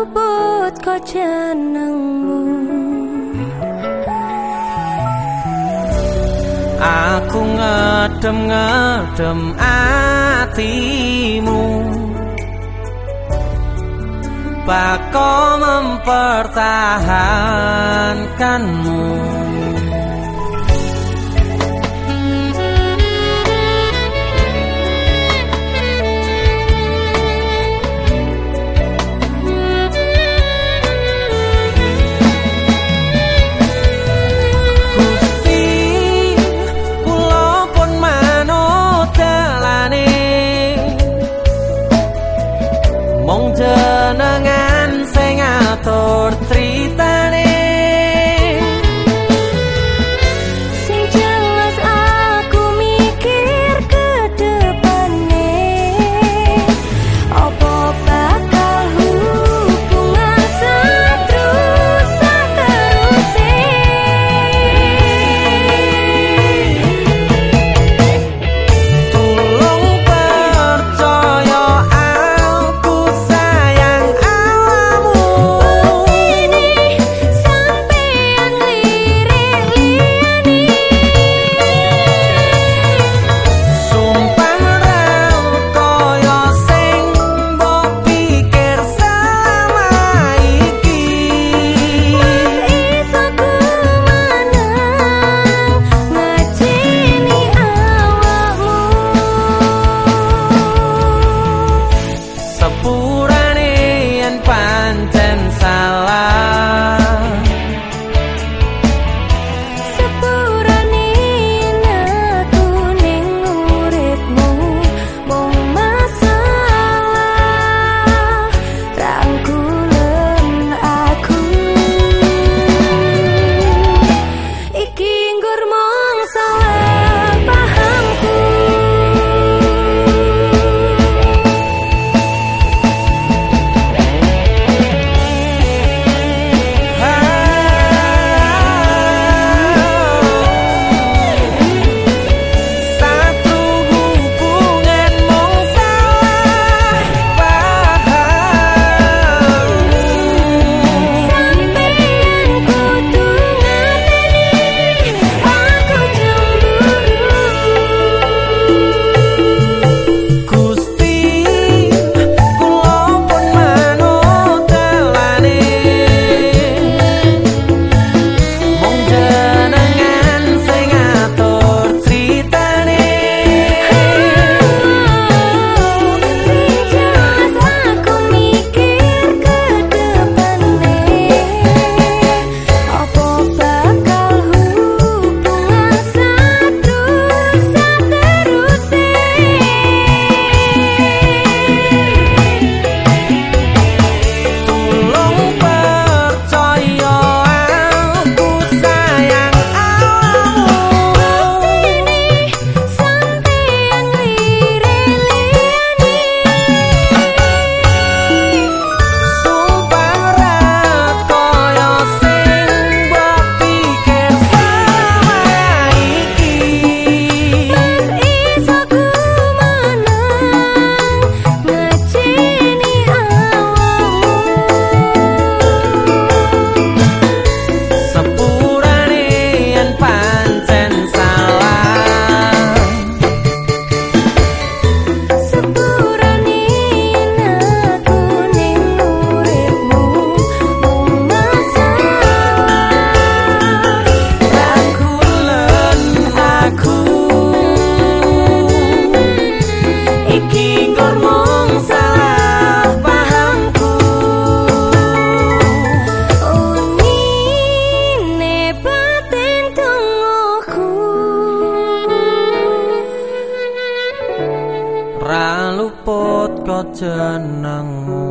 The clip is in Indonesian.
luput kau jenengmu. Aku ngedem-ngedem hatimu. Bako mempertahankanmu. tenang luput kok jenengmu